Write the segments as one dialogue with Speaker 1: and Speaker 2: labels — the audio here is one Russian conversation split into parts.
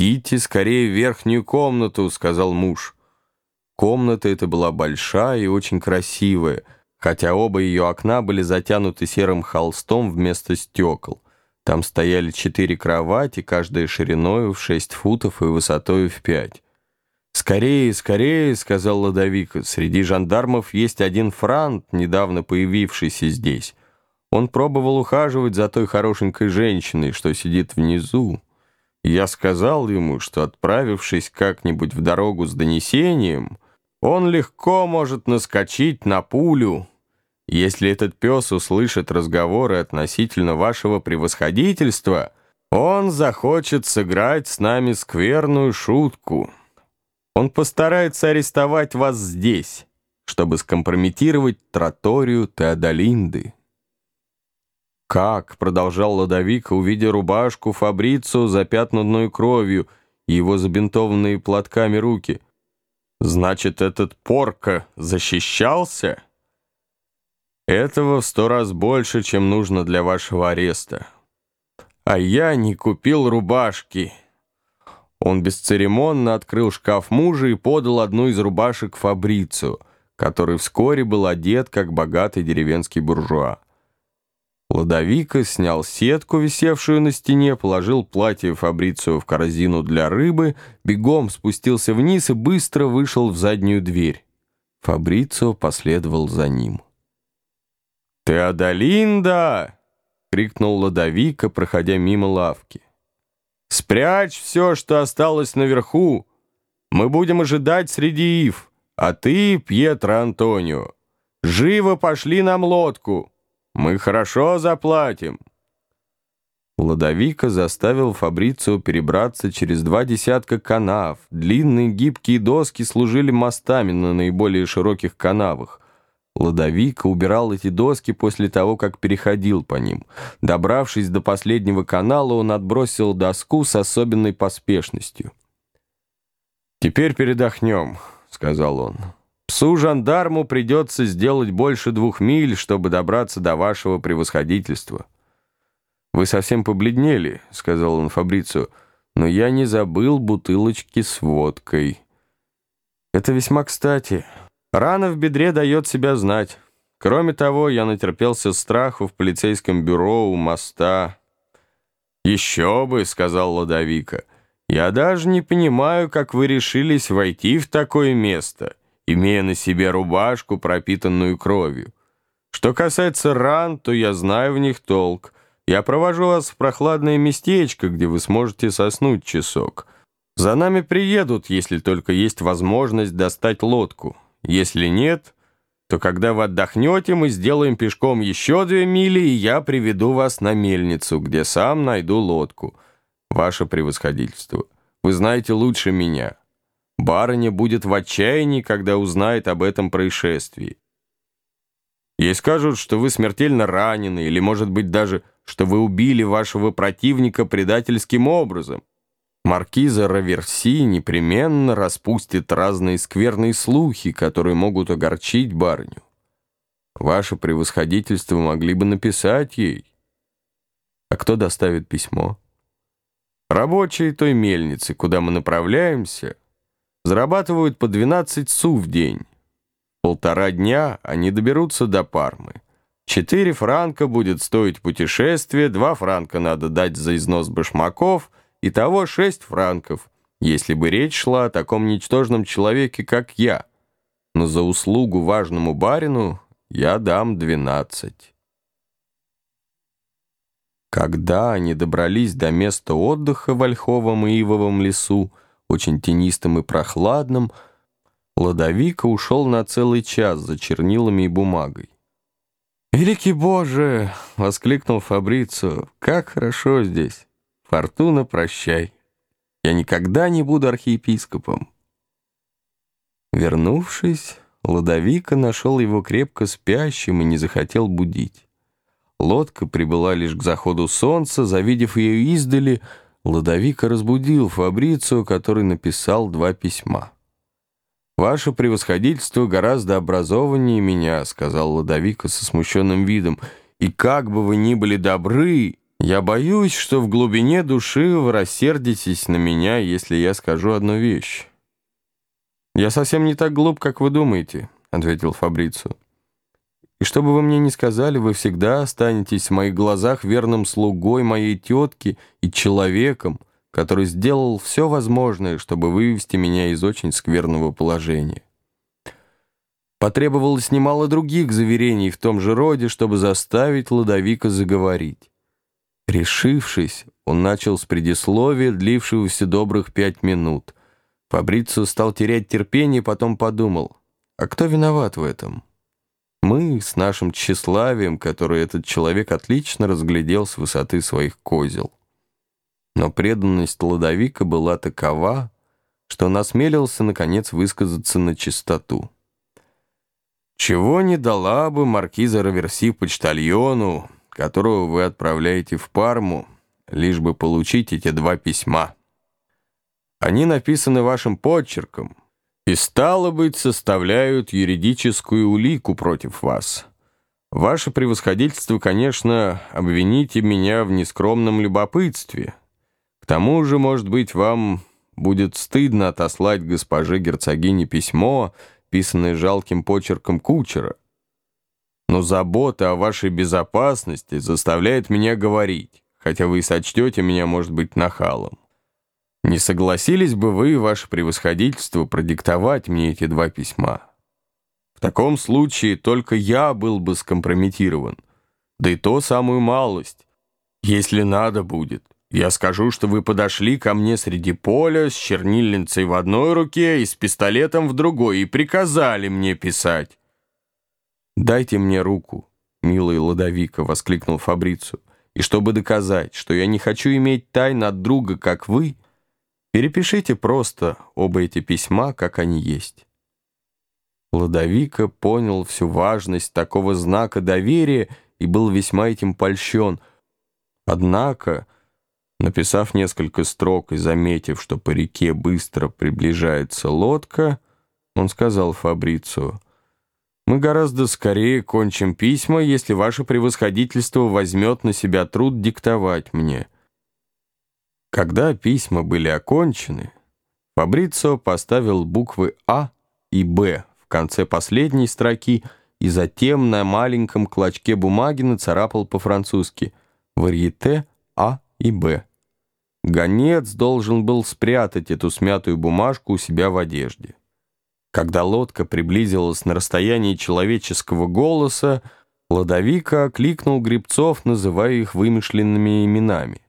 Speaker 1: «Идите скорее в верхнюю комнату», — сказал муж. Комната эта была большая и очень красивая, хотя оба ее окна были затянуты серым холстом вместо стекол. Там стояли четыре кровати, каждая шириной в шесть футов и высотой в пять. «Скорее, скорее», — сказал Ладовик, — «среди жандармов есть один франт, недавно появившийся здесь. Он пробовал ухаживать за той хорошенькой женщиной, что сидит внизу. Я сказал ему, что, отправившись как-нибудь в дорогу с донесением, он легко может наскочить на пулю. Если этот пес услышит разговоры относительно вашего превосходительства, он захочет сыграть с нами скверную шутку. Он постарается арестовать вас здесь, чтобы скомпрометировать троторию Теодолинды. «Как?» — продолжал Ладовик, увидя рубашку Фабрицу, запятнанную кровью, и его забинтованные платками руки. «Значит, этот порка защищался?» «Этого в сто раз больше, чем нужно для вашего ареста. А я не купил рубашки». Он бесцеремонно открыл шкаф мужа и подал одну из рубашек Фабрицу, который вскоре был одет, как богатый деревенский буржуа. Ладовика снял сетку, висевшую на стене, положил платье Фабрицио в корзину для рыбы, бегом спустился вниз и быстро вышел в заднюю дверь. Фабрицио последовал за ним. «Теодолинда!» — крикнул Ладовика, проходя мимо лавки. «Спрячь все, что осталось наверху. Мы будем ожидать среди ив, а ты, Пьетро Антонио, живо пошли нам лодку!» Мы хорошо заплатим». Ладовика заставил Фабрицио перебраться через два десятка канав. Длинные гибкие доски служили мостами на наиболее широких канавах. Ладовика убирал эти доски после того, как переходил по ним. Добравшись до последнего канала, он отбросил доску с особенной поспешностью. «Теперь передохнем», — сказал он. Псу-жандарму придется сделать больше двух миль, чтобы добраться до вашего превосходительства. «Вы совсем побледнели», — сказал он Фабрицу, «но я не забыл бутылочки с водкой». «Это весьма кстати. Рана в бедре дает себя знать. Кроме того, я натерпелся страху в полицейском бюро у моста». «Еще бы», — сказал Ладовика, «я даже не понимаю, как вы решились войти в такое место» имея на себе рубашку, пропитанную кровью. Что касается ран, то я знаю в них толк. Я провожу вас в прохладное местечко, где вы сможете соснуть часок. За нами приедут, если только есть возможность достать лодку. Если нет, то когда вы отдохнете, мы сделаем пешком еще две мили, и я приведу вас на мельницу, где сам найду лодку. Ваше превосходительство, вы знаете лучше меня». Барыня будет в отчаянии, когда узнает об этом происшествии. Ей скажут, что вы смертельно ранены, или, может быть, даже, что вы убили вашего противника предательским образом. Маркиза Раверси непременно распустит разные скверные слухи, которые могут огорчить барыню. Ваше превосходительство могли бы написать ей. А кто доставит письмо? Рабочие той мельницы, куда мы направляемся — зарабатывают по 12 су в день. Полтора дня они доберутся до Пармы. Четыре франка будет стоить путешествие, два франка надо дать за износ башмаков, и того шесть франков, если бы речь шла о таком ничтожном человеке, как я. Но за услугу важному барину я дам двенадцать. Когда они добрались до места отдыха в Ольховом и Ивовом лесу, очень тенистым и прохладным, Ладовика ушел на целый час за чернилами и бумагой. «Великий Боже!» — воскликнул Фабрицу. «Как хорошо здесь! Фортуна, прощай! Я никогда не буду архиепископом!» Вернувшись, Ладовика нашел его крепко спящим и не захотел будить. Лодка прибыла лишь к заходу солнца, завидев ее издали — Ладовика разбудил Фабрицию, который написал два письма. «Ваше превосходительство гораздо образованнее меня», — сказал Ладовика со смущенным видом, «и как бы вы ни были добры, Я боюсь, что в глубине души вы рассердитесь на меня, если я скажу одну вещь. «Я совсем не так глуп, как вы думаете», — ответил Фабрицу. «И что бы вы мне ни сказали, вы всегда останетесь в моих глазах верным слугой моей тетки и человеком, который сделал все возможное, чтобы вывести меня из очень скверного положения. Потребовалось немало других заверений в том же роде, чтобы заставить Ладовика заговорить. Решившись, он начал с предисловия, длившегося добрых пять минут. Фабрицио стал терять терпение, потом подумал, а кто виноват в этом? Мы с нашим тщеславием, который этот человек отлично разглядел с высоты своих козел. Но преданность Ладовика была такова, что он осмелился, наконец, высказаться на чистоту. «Чего не дала бы маркиза Раверси почтальону, которого вы отправляете в Парму, лишь бы получить эти два письма. Они написаны вашим почерком и, стало быть, составляют юридическую улику против вас. Ваше превосходительство, конечно, обвините меня в нескромном любопытстве. К тому же, может быть, вам будет стыдно отослать госпоже герцогине письмо, писанное жалким почерком кучера, но забота о вашей безопасности заставляет меня говорить, хотя вы и сочтете меня, может быть, нахалом. Не согласились бы вы, ваше превосходительство, продиктовать мне эти два письма? В таком случае только я был бы скомпрометирован, да и то самую малость. Если надо будет, я скажу, что вы подошли ко мне среди поля с чернильницей в одной руке и с пистолетом в другой и приказали мне писать. «Дайте мне руку, милый Ладовика», — воскликнул Фабрицу. «И чтобы доказать, что я не хочу иметь тайн от друга, как вы, перепишите просто оба эти письма, как они есть». Ладовика понял всю важность такого знака доверия и был весьма этим польщен. Однако, написав несколько строк и заметив, что по реке быстро приближается лодка, он сказал Фабрицу — мы гораздо скорее кончим письма, если ваше превосходительство возьмет на себя труд диктовать мне. Когда письма были окончены, Фабрицио поставил буквы А и Б в конце последней строки и затем на маленьком клочке бумаги нацарапал по-французски «Варьете А и Б». Гонец должен был спрятать эту смятую бумажку у себя в одежде. Когда лодка приблизилась на расстоянии человеческого голоса, Ладовика окликнул грибцов, называя их вымышленными именами.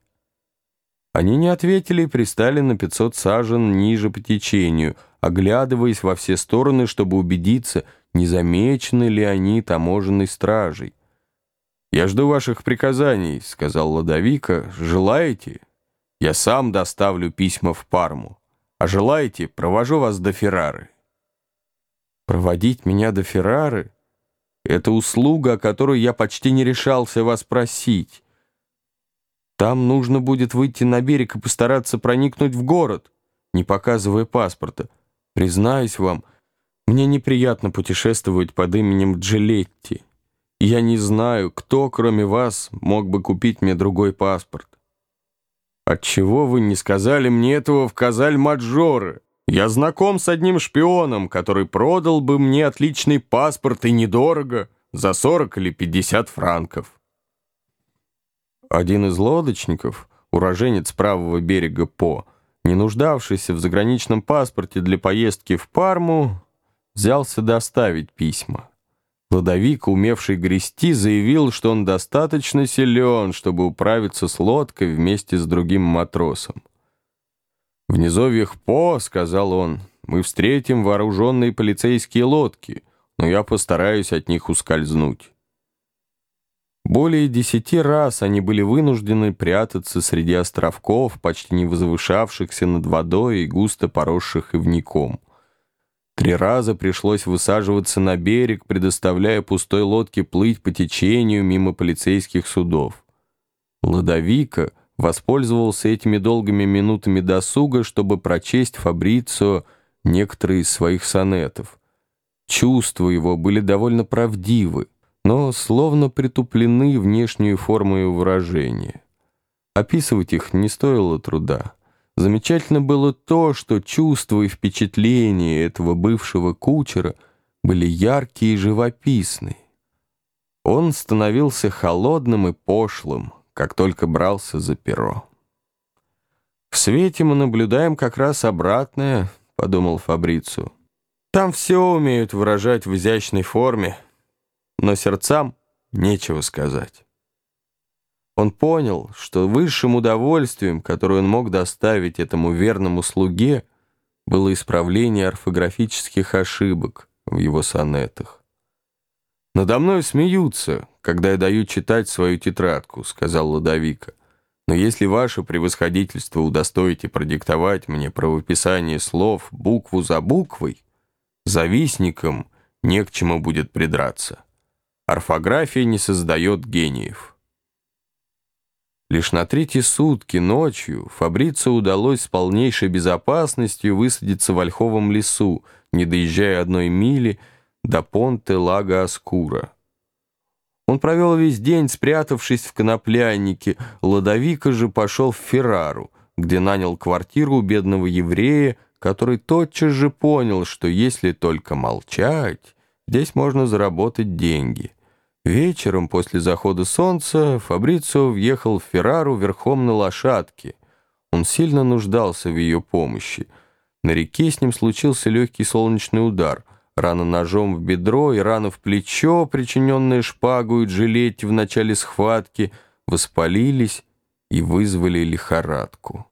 Speaker 1: Они не ответили и пристали на 500 сажен ниже по течению, оглядываясь во все стороны, чтобы убедиться, не замечены ли они таможенной стражей. «Я жду ваших приказаний», — сказал Ладовика. «Желаете? Я сам доставлю письма в Парму. А желаете, провожу вас до Феррары». Проводить меня до Феррары — это услуга, о которой я почти не решался вас просить. Там нужно будет выйти на берег и постараться проникнуть в город, не показывая паспорта. Признаюсь вам, мне неприятно путешествовать под именем Джилетти. Я не знаю, кто, кроме вас, мог бы купить мне другой паспорт. Отчего вы не сказали мне этого в Казаль-Маджоре? Я знаком с одним шпионом, который продал бы мне отличный паспорт и недорого, за 40 или 50 франков. Один из лодочников, уроженец правого берега По, не нуждавшийся в заграничном паспорте для поездки в Парму, взялся доставить письма. Ладовик, умевший грести, заявил, что он достаточно силен, чтобы управиться с лодкой вместе с другим матросом. «В низовьях По, — сказал он, — мы встретим вооруженные полицейские лодки, но я постараюсь от них ускользнуть». Более десяти раз они были вынуждены прятаться среди островков, почти не возвышавшихся над водой и густо поросших ивником. Три раза пришлось высаживаться на берег, предоставляя пустой лодке плыть по течению мимо полицейских судов. Ладовика — воспользовался этими долгими минутами досуга, чтобы прочесть Фабрицио некоторые из своих сонетов. Чувства его были довольно правдивы, но словно притуплены внешней формой выражения. Описывать их не стоило труда. Замечательно было то, что чувства и впечатления этого бывшего кучера были яркие и живописные. Он становился холодным и пошлым, как только брался за перо. «В свете мы наблюдаем как раз обратное», — подумал Фабрицу. «Там все умеют выражать в изящной форме, но сердцам нечего сказать». Он понял, что высшим удовольствием, которое он мог доставить этому верному слуге, было исправление орфографических ошибок в его сонетах. «Надо мной смеются, когда я даю читать свою тетрадку», — сказал Ладовика. «Но если ваше превосходительство удостоите продиктовать мне правописание слов букву за буквой, завистникам не к чему будет придраться. Орфография не создает гениев». Лишь на третьи сутки ночью Фабрицио удалось с полнейшей безопасностью высадиться в Ольховом лесу, не доезжая одной мили до понте Лага Аскура. Он провел весь день, спрятавшись в коноплянике, Ладовика же пошел в Феррару, где нанял квартиру у бедного еврея, который тотчас же понял, что если только молчать, здесь можно заработать деньги — Вечером после захода солнца Фабрицио въехал в Феррару верхом на лошадке. Он сильно нуждался в ее помощи. На реке с ним случился легкий солнечный удар. Рана ножом в бедро и рана в плечо, причиненная шпагу и джилетти в начале схватки, воспалились и вызвали лихорадку.